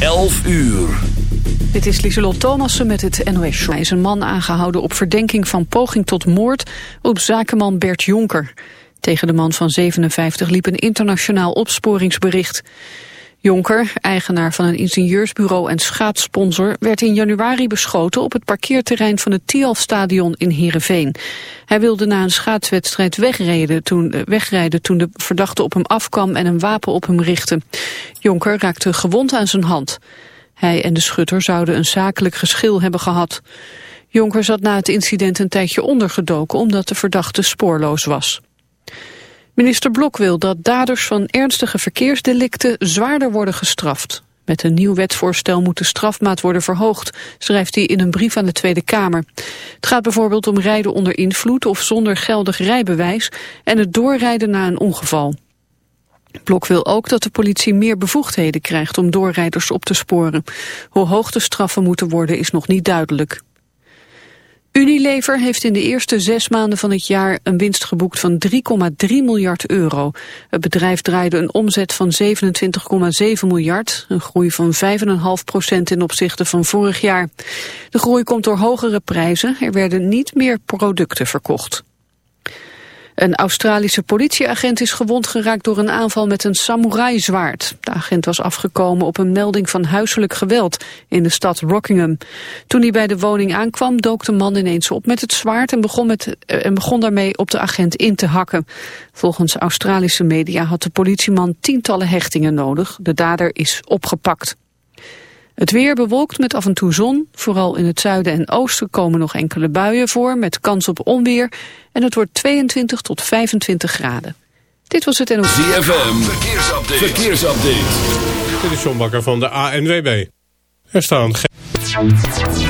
11 uur. Dit is Lieselot Thomassen met het NOS. Hij is een man aangehouden op verdenking van poging tot moord op zakenman Bert Jonker. Tegen de man van 57 liep een internationaal opsporingsbericht. Jonker, eigenaar van een ingenieursbureau en schaatssponsor... werd in januari beschoten op het parkeerterrein van het Tialf-stadion in Heerenveen. Hij wilde na een schaatswedstrijd wegrijden toen, eh, wegrijden toen de verdachte op hem afkwam en een wapen op hem richtte. Jonker raakte gewond aan zijn hand. Hij en de schutter zouden een zakelijk geschil hebben gehad. Jonker zat na het incident een tijdje ondergedoken omdat de verdachte spoorloos was. Minister Blok wil dat daders van ernstige verkeersdelicten zwaarder worden gestraft. Met een nieuw wetsvoorstel moet de strafmaat worden verhoogd, schrijft hij in een brief aan de Tweede Kamer. Het gaat bijvoorbeeld om rijden onder invloed of zonder geldig rijbewijs en het doorrijden na een ongeval. Blok wil ook dat de politie meer bevoegdheden krijgt om doorrijders op te sporen. Hoe hoog de straffen moeten worden is nog niet duidelijk. Unilever heeft in de eerste zes maanden van het jaar een winst geboekt van 3,3 miljard euro. Het bedrijf draaide een omzet van 27,7 miljard, een groei van 5,5 procent ten opzichte van vorig jaar. De groei komt door hogere prijzen, er werden niet meer producten verkocht. Een Australische politieagent is gewond geraakt door een aanval met een samurai-zwaard. De agent was afgekomen op een melding van huiselijk geweld in de stad Rockingham. Toen hij bij de woning aankwam dook de man ineens op met het zwaard en begon, met, eh, en begon daarmee op de agent in te hakken. Volgens Australische media had de politieman tientallen hechtingen nodig. De dader is opgepakt. Het weer bewolkt met af en toe zon. Vooral in het zuiden en oosten komen nog enkele buien voor met kans op onweer. En het wordt 22 tot 25 graden. Dit was het NOS. ZFM, verkeersupdate. verkeersupdate. Dit is John Bakker van de ANWB. Er staan geen...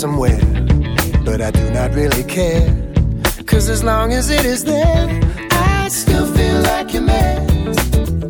somewhere, but I do not really care. Cause as long as it is there, I still feel like a man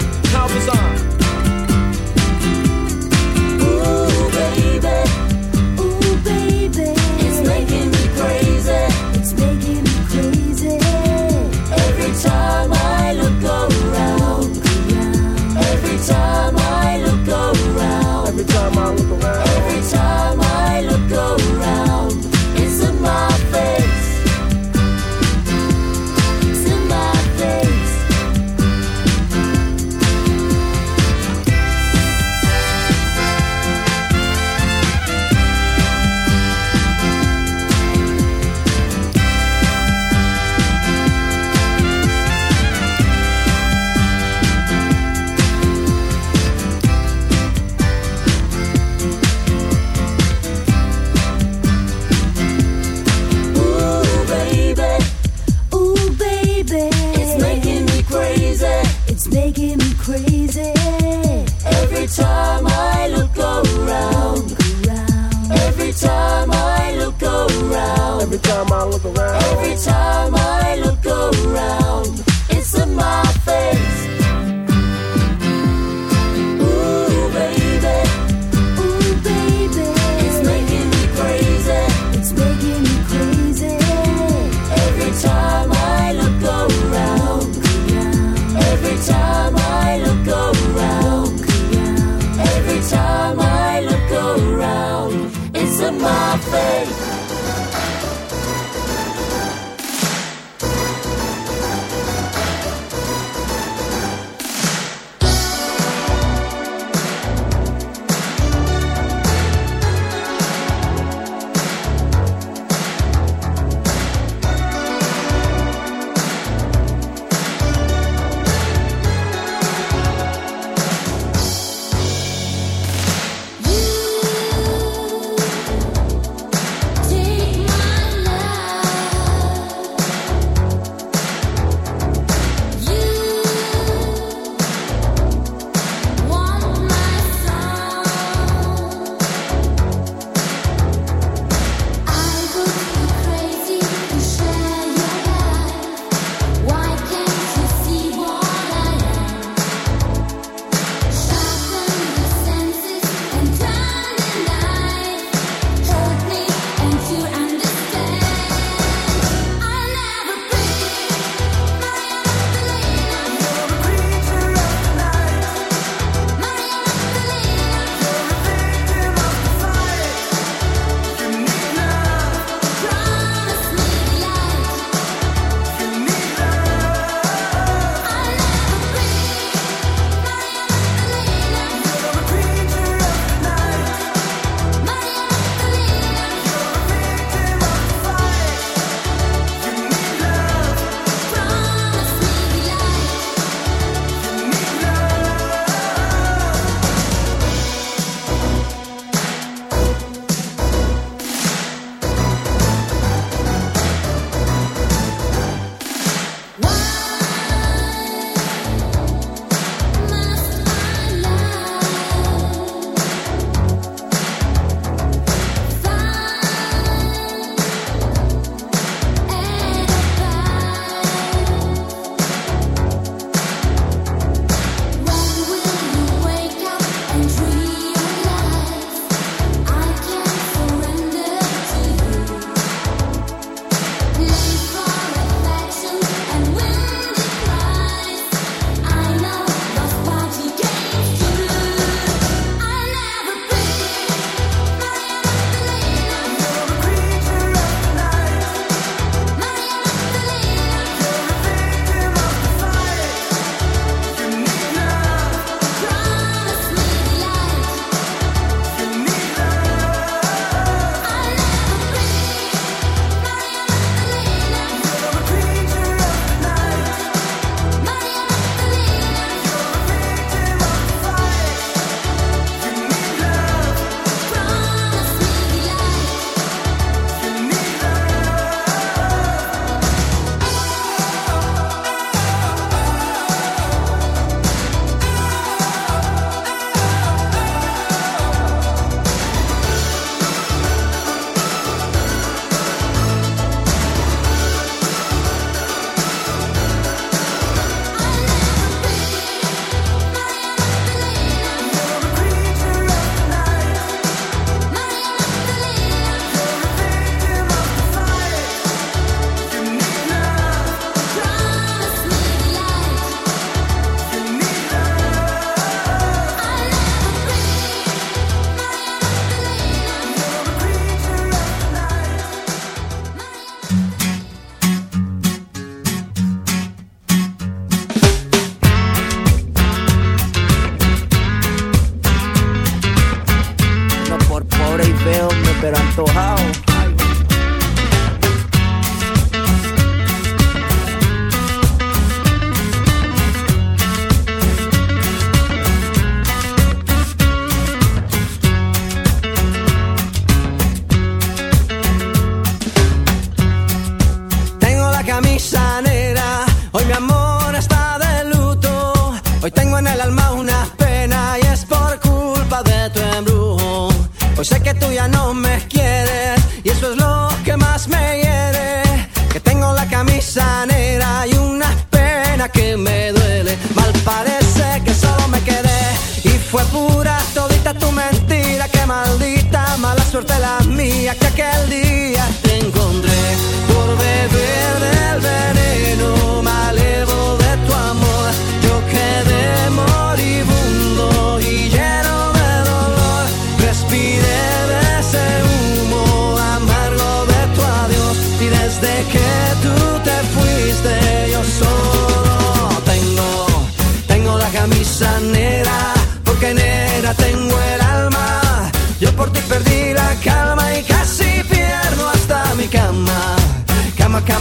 time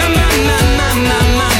My, my, my, my, my,